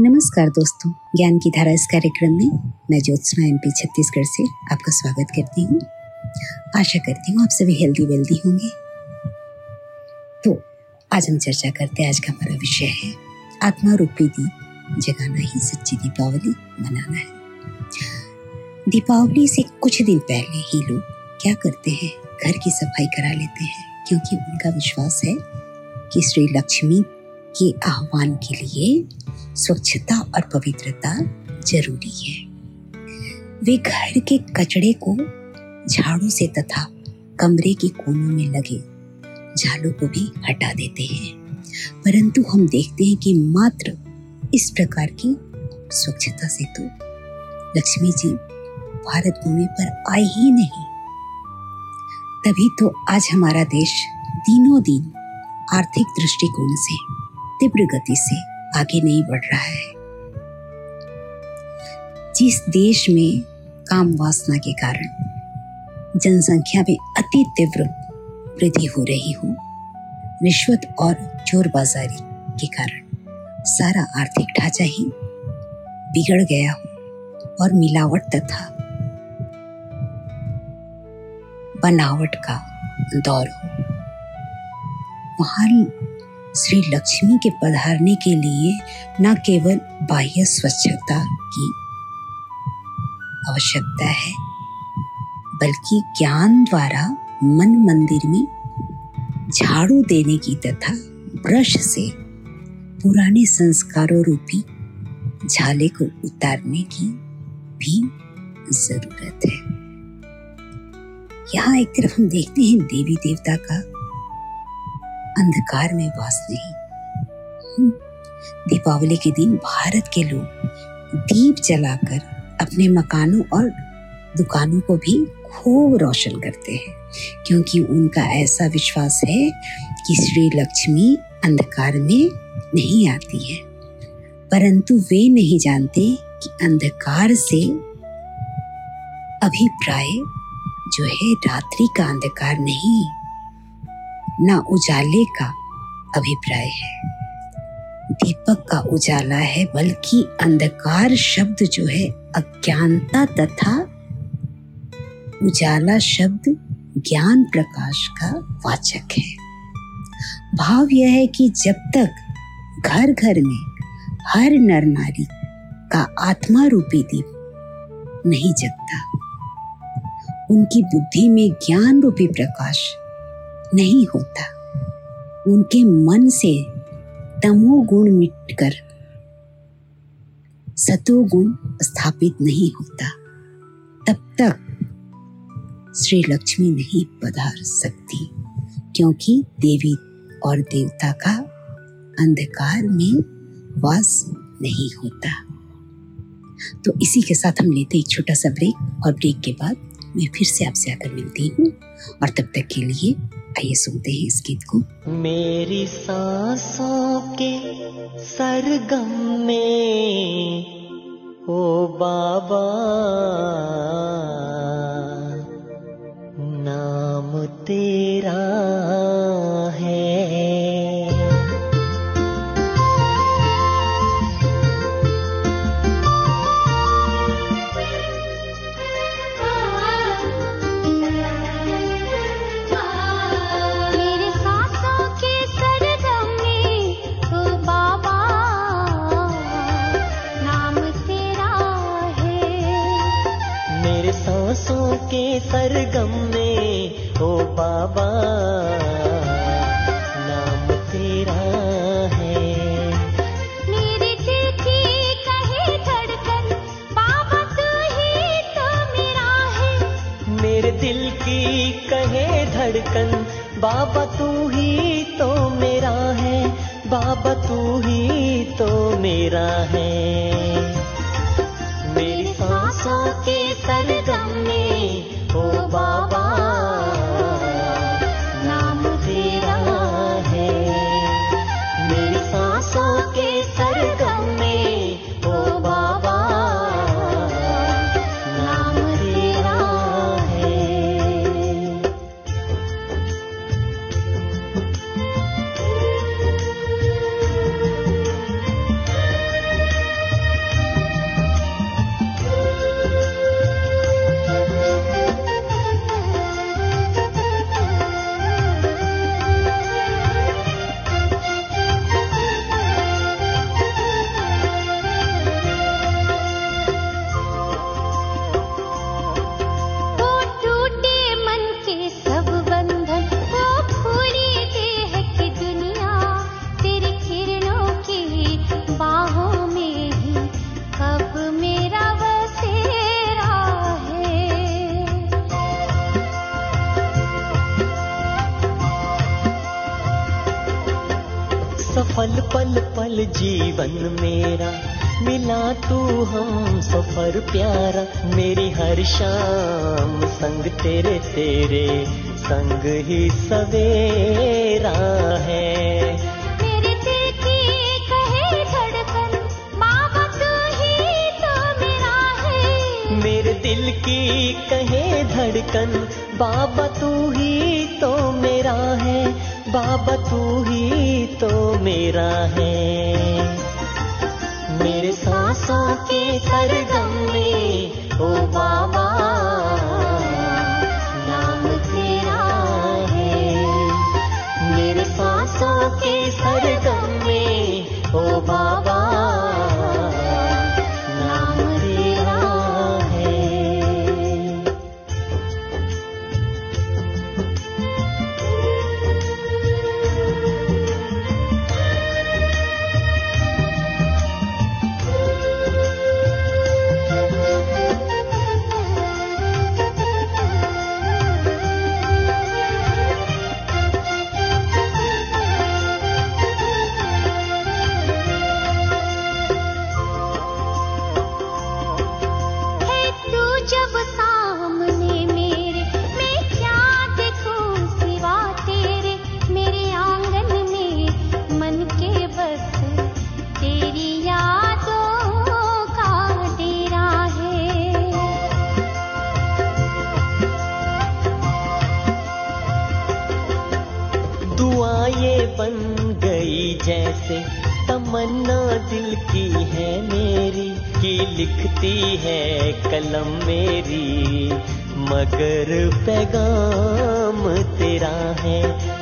नमस्कार दोस्तों, ज्ञान की धारा इस कार्यक्रम में मैं ज्योत्सना एम पी छत्तीसगढ़ से आपका स्वागत करती हूँ। आशा करती हूँ आप सभी हेल्दी वेल्दी होंगे। तो आज हम चर्चा करते हैं, आज का हमारा विषय है, आत्मा रूपी दीप जगाना ही सच्ची दीपावली मनाना है। दीपावली से कुछ दिन पहले ही लोग क्या करते हैं, घर की सफ़ाई करा लेते हैं, क्योंकि उनका विश्वास है कि श्री लक्ष्मी के आह्वान के लिए स्वच्छता और पवित्रता ज़रूरी है। वे घर के कचड़े को झाड़ू से तथा कमरे के कोनों में लगे झालों को भी हटा देते हैं। परंतु हम देखते हैं कि मात्र इस प्रकार की स्वच्छता से तो लक्ष्मी जी भारत भूमि पर आए ही नहीं। तभी तो आज हमारा देश दिनों दिन आर्थिक दृष्टिकोण से, तीव्र गति से आगे नहीं बढ़ रहा है। जिस देश में काम वासना के कारण जनसंख्या में अति तीव्र वृद्धि हो रही हो, रिश्वत और चोर बाजारी के कारण सारा आर्थिक ढांचा ही बिगड़ गया हो और मिलावट तथा बनावट का दौर हो। वहाँ श्री लक्ष्मी के पधारने के लिए न केवल बाह्य स्वच्छता की आवश्यकता है, बल्कि ज्ञान द्वारा मन मंदिर में झाड़ू देने की तथा ब्रश से पुराने संस्कारों रूपी झाले को उतारने की भी ज़रूरत है। यहाँ एक तरफ़ हम देखते हैं देवी देवता का अंधकार में वास नहीं। हम्म, दीपावली के दिन भारत के लोग दीप जलाकर अपने मकानों और दुकानों को भी खूब रोशन करते हैं क्योंकि उनका ऐसा विश्वास है कि श्री लक्ष्मी अंधकार में नहीं आती है। परंतु वे नहीं जानते कि अंधकार से अभिप्राय जो है रात्रि का अंधकार नहीं। न उजाले का अभिप्राय है। दीपक का उजाला है, बल्कि अंधकार शब्द जो है, अज्ञानता तथा उजाला शब्द ज्ञान प्रकाश का वाचक है। भाव यह है कि जब तक घर घर में हर नर नारी का आत्मा रूपी दीप नहीं जगता, उनकी बुद्धि में ज्ञान रूपी प्रकाश नहीं होता। उनके मन से तमोगुण मिटकर सतोगुण स्थापित नहीं होता। तब तक श्री लक्ष्मी नहीं पधार सकती, क्योंकि देवी और देवता का अंधकार में वास नहीं होता। तो इसी के साथ हम लेते एक छोटा सा ब्रेक और ब्रेक के बाद मैं फिर से आपसे आकर मिलती हूँ और तब तक के लिए आइए सुनते हैं इस गीत को। मेरी सांसों के सरगम में, ओ बाबा, नाम तेरा सरगम पल पल पल जीवन मेरा। मिला तू हम सफ़र प्यारा। मेरी हर शाम संग तेरे तेरे संग ही सवेरा है। मेरे दिल की कहे धड़कन बाबा तू ही तो मेरा है। बाबा तू ही तो मेरा है। मेरे सांसों के सरगम में ओ बाबा की है मेरी की लिखती है कलम मेरी। मगर पैगाम तेरा है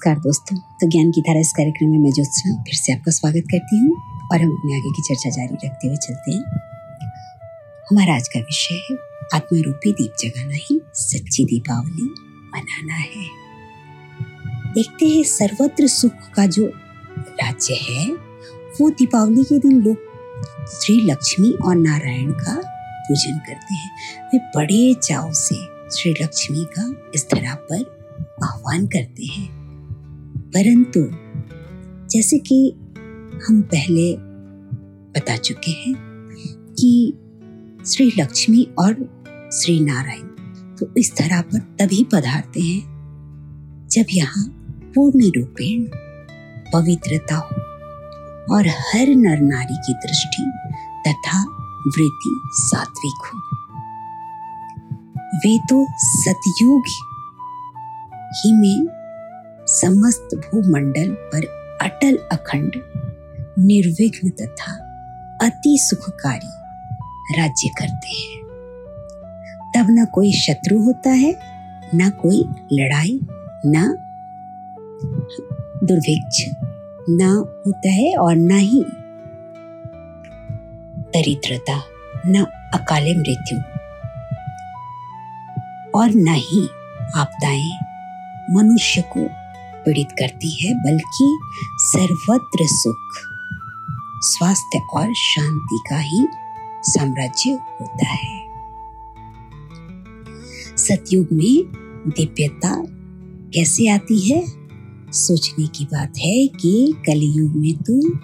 नमस्कार दोस्तों। तो ज्ञान की धारा इस कार्यक्रम में मैं ज्योत्सना फिर से आपका स्वागत करती हूँ और हम अपने आगे की चर्चा जारी रखते हुए चलते हैं। हमारा आज का विषय है आत्मा रूपी दीप जगाना ही सच्ची दीपावली मनाना है। देखते हैं सर्वत्र सुख का जो राज्य है, वो दीपावली के दिन लोग श्री लक्ष्मी और नारायण का पूजन करते हैं। वे बड़े चाव से श्री लक्ष्मी का इस धरा पर आह्वान करते हैं। परंतु जैसे कि हम पहले बता चुके हैं कि श्री लक्ष्मी और श्री नारायण तो इस धरा पर तभी पधारते हैं जब यहाँ पूर्ण रूपेण पवित्रता हो और हर नर नारी की दृष्टि तथा वृत्ति सात्विक हो। वे तो सतयुग ही में समस्त भूमंडल पर अटल अखंड, निर्विघ्न तथा अति सुखकारी राज्य करते हैं। तब न कोई शत्रु होता है, न कोई लड़ाई, न दुर्भिक्ष, न होता है और न ही दरिद्रता, न अकाले मृत्यु और न ही आपदाएँ मनुष्य को पीड़ित करती है, बल्कि सर्वत्र सुख, स्वास्थ्य और शांति का ही साम्राज्य होता है। सतयुग में दिव्यता कैसे आती है? सोचने की बात है कि कलयुग में तो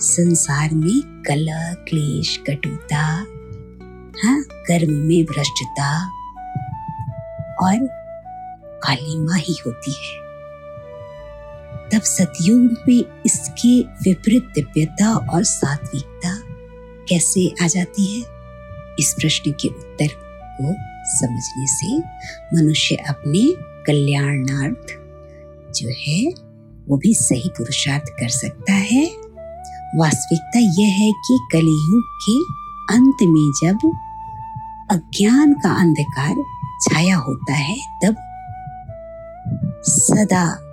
संसार में कला, क्लेश, कटुता हाँ कर्म में भ्रष्टता और काली माँ ही होती है। तब सतयुग में इसके विपरीत दिव्यता और सात्विकता कैसे आ जाती है? इस प्रश्न के उत्तर को समझने से मनुष्य अपने कल्याणार्थ जो है, वो भी सही पुरुषार्थ कर सकता है। वास्तविकता यह है कि कलयुग के अंत में जब अज्ञान का अंधकार छाया होता है, तब सदा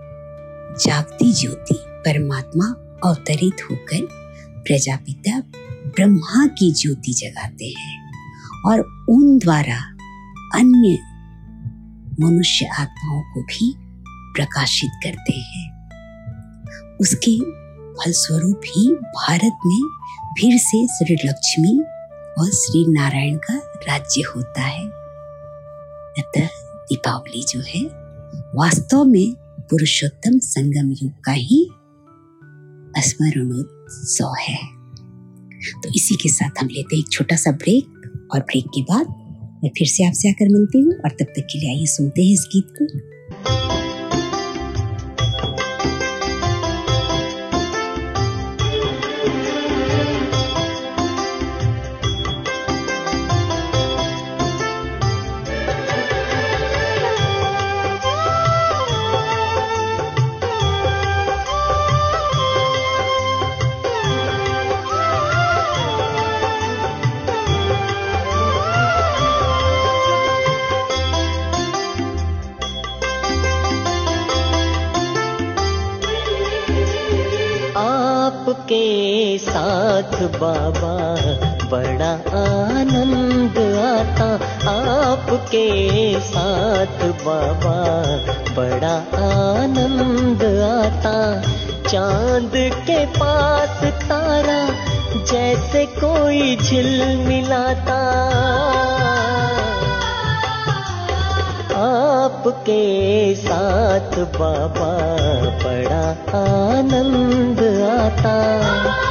जागती ज्योति परमात्मा अवतरित होकर प्रजापिता ब्रह्मा की ज्योति जगाते हैं और उन द्वारा अन्य मनुष्य आत्माओं को भी प्रकाशित करते हैं। उसके फलस्वरूप ही भारत में फिर से श्री लक्ष्मी और श्री नारायण का राज्य होता है। अतः दीपावली जो है, वास्तव में पुरुषोत्तम संगम युग का ही स्मरणोत्सव है। तो इसी के साथ हम लेते हैं एक छोटा सा ब्रेक और ब्रेक के बाद मैं फिर से आपसे आकर मिलती हूँ और तब तक के लिए आइए सुनते हैं इस गीत को। बाबा, बड़ा आनंद आता आपके साथ बाबा, बड़ा आनंद आता। चाँद के पास तारा जैसे कोई झिलमिलाता आपके साथ बाबा, बड़ा आनंद आता।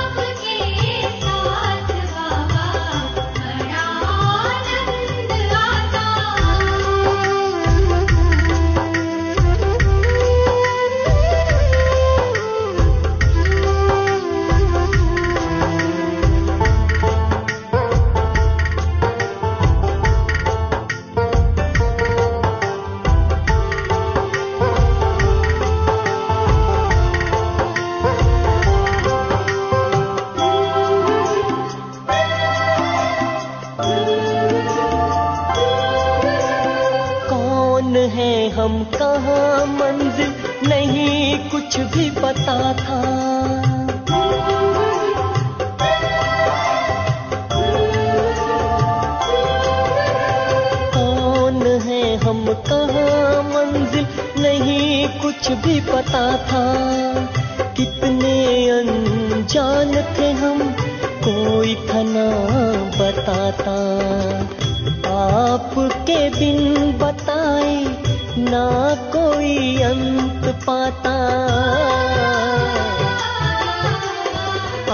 पाता।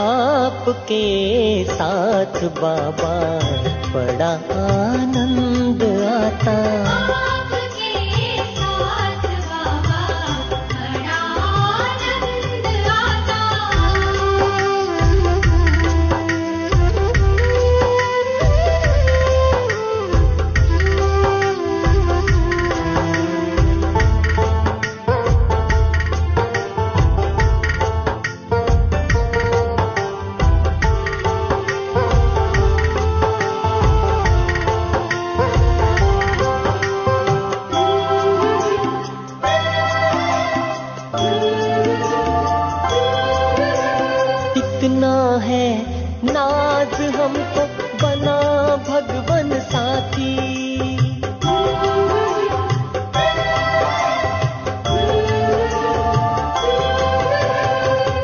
आपके साथ बाबा बड़ा आनंद आता। इतना है। नाज हमको बना भगवन साथी।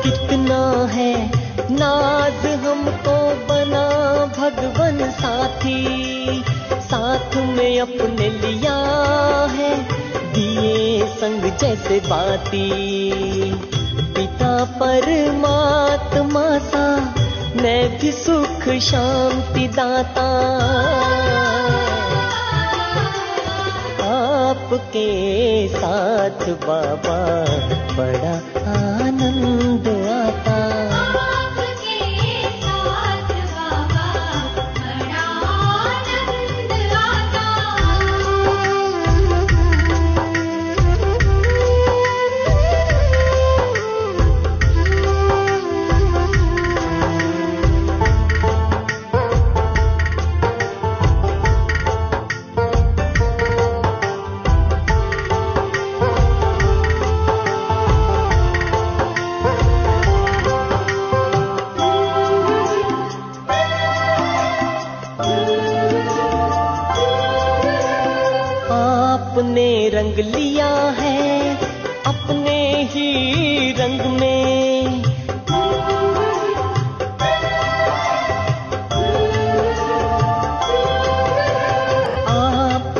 कितना है। नाज हमको बना भगवन साथी। साथ में अपने लिया है। दिए संग जैसे बाती। परमात्मा सा मैं भी सुख शांति दाता। आपके साथ बाबा बड़ा आनंद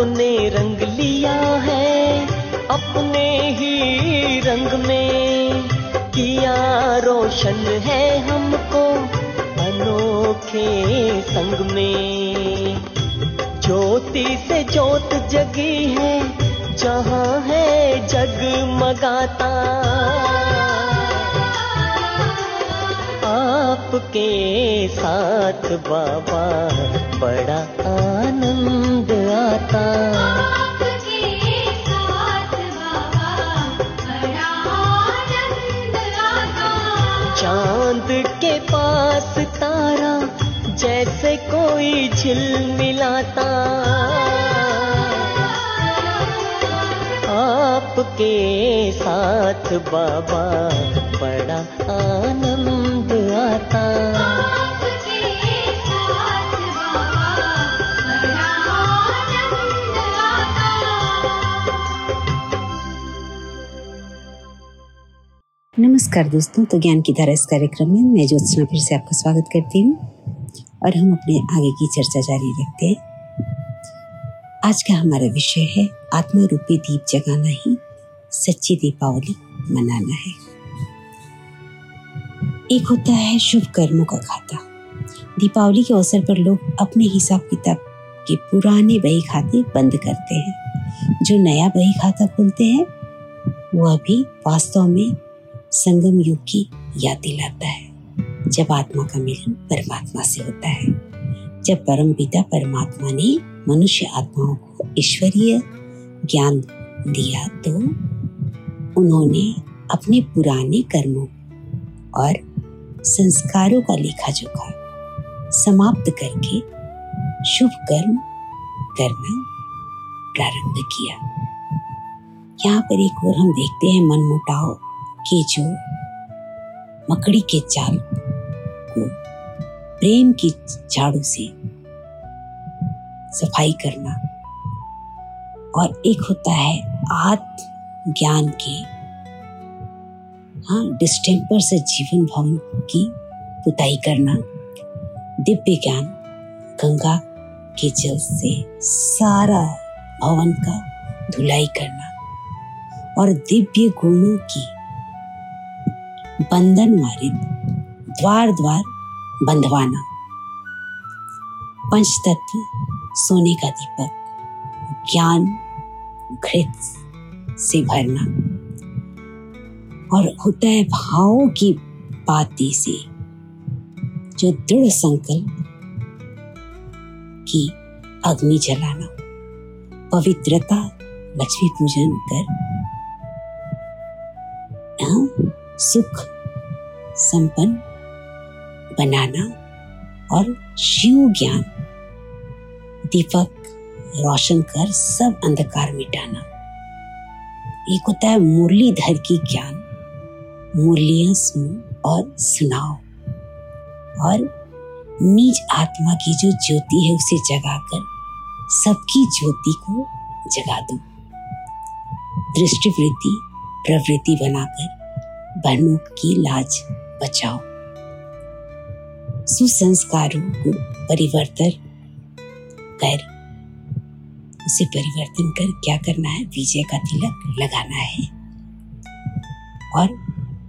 आपने रंग लिया है, अपने ही रंग में। किया रोशन है हमको अनोखे संग में। ज्योति से ज्योत जगी है, जहाँ है जग मगाता। आपके साथ बाबा बड़ा आता आपके साथ बाबा बड़ा आनंद आता। चाँद के पास तारा जैसे कोई झिलमिलाता आपके साथ बाबा बड़ा आनंद आता। नमस्कार दोस्तों। तो ज्ञान की धारा इस कार्यक्रम में मैं ज्योत्सना फिर से आपका स्वागत करती हूँ और हम अपने आगे की चर्चा जारी रखते हैं। आज का हमारा विषय है आत्मा रूपी दीप जगाना ही सच्ची दीपावली मनाना है। एक होता है शुभ कर्मों का खाता। दीपावली के अवसर पर लोग अपने हिसाब किताब के पुराने बही खाते बंद करते हैं। जो नया बही खाता खोलते हैं, वह भी वास्तव में संगम युग की याद दिलाता है। जब आत्मा का मिलन परमात्मा से होता है, जब परम पिता परमात्मा ने मनुष्य आत्माओं को ईश्वरीय ज्ञान दिया तो उन्होंने अपने पुराने कर्मों और संस्कारों का लेखा जोखा समाप्त करके शुभ कर्म करना प्रारंभ किया। यहाँ पर एक और हम देखते हैं मन मनमुटाव। के जो मकड़ी के जाल को प्रेम की झाड़ू से सफ़ाई करना और एक होता है आत्म ज्ञान के हाँ डिस्टेम्पर से जीवन भवन की पुताई करना, दिव्य ज्ञान, गंगा के जल से सारा भवन का धुलाई करना और दिव्य गुणों की बंधन मारे द्वार द्वार बंधवाना। पंच तत्व सोने का दीपक ज्ञान घृत से भरना। और होता है भावों की बाती से जो दृढ़ संकल्प की अग्नि जलाना। पवित्रता लक्ष्मी पूजन कर हाँ, सुख, संपन्न, बनाना और शिव ज्ञान। दीपक रोशन कर सब अंधकार मिटाना। एक होता है मुरलीधर की ज्ञान, मुरलियाँ सुनो और सुनाओ। और निज आत्मा की जो ज्योति है उसे जगाकर सबकी ज्योति को जगा दो। दृष्टि वृत्ति प्रवृत्ति बनाकर बहनों की लाज बचाओ। सुसंस्कारों को परिवर्तन कर उसे परिवर्तन कर क्या करना है? विजय का तिलक लगाना है। और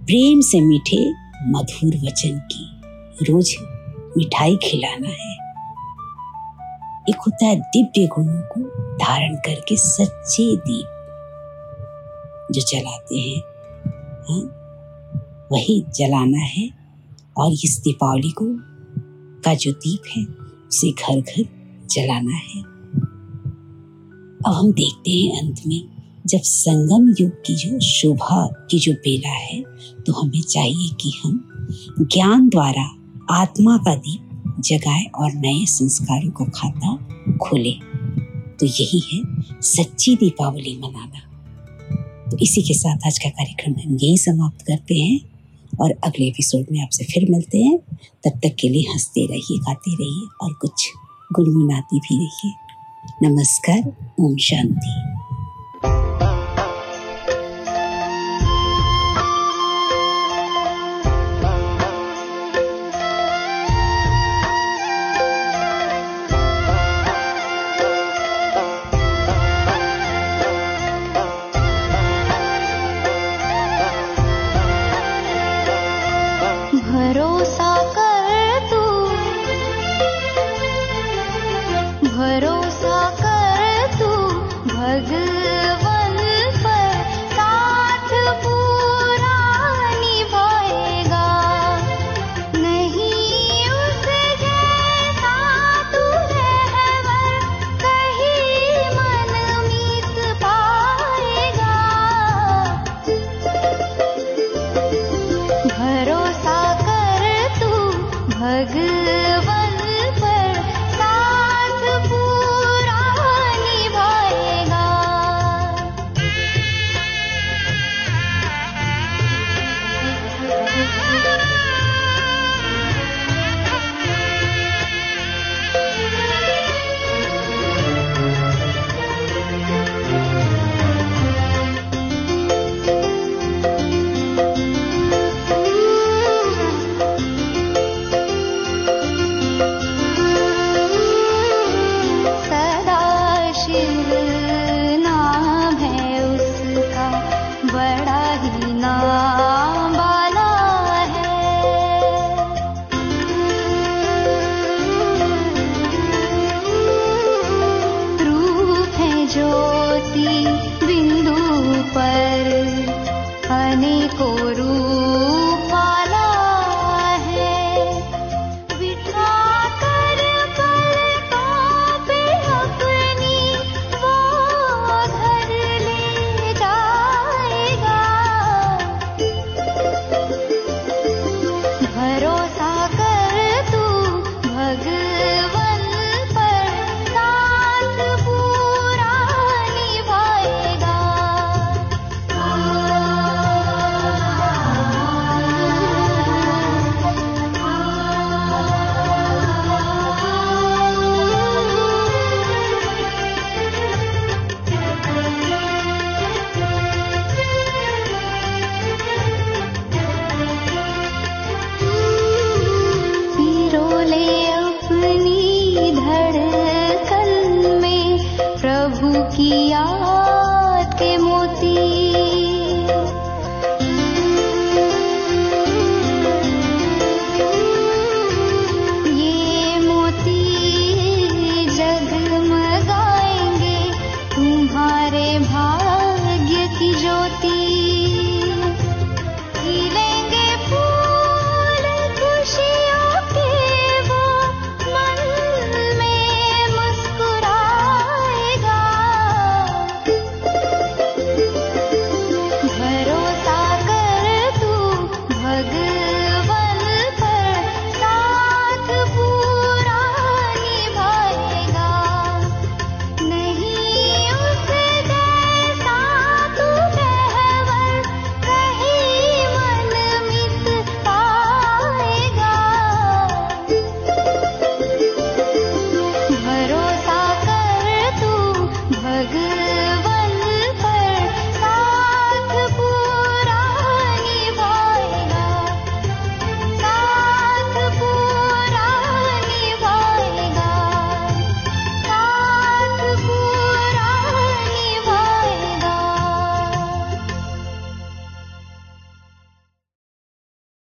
प्रेम से मीठे मधुर वचन की रोज मिठाई खिलाना है। एक होता है दिव्य गुणों को धारण करके सच्चे दीप जो जलाते हैं हाँ, वही जलाना है और इस दीपावली को का जो दीप है, उसे घर घर जलाना है। अब हम देखते हैं अंत में, जब संगम युग की जो शोभा की जो बेला है तो हमें चाहिए कि हम ज्ञान द्वारा आत्मा का दीप जगाए और नए संस्कारों को खाता खोले। तो यही है सच्ची दीपावली मनाना। तो इसी के साथ आज का कार्यक्रम हम यही समाप्त करते हैं। और अगले एपिसोड में आपसे फिर मिलते हैं। तब तक के लिए हँसते रहिए, गाते रहिए और कुछ गुनगुनाती भी रहिए। नमस्कार, ओम शांति। भग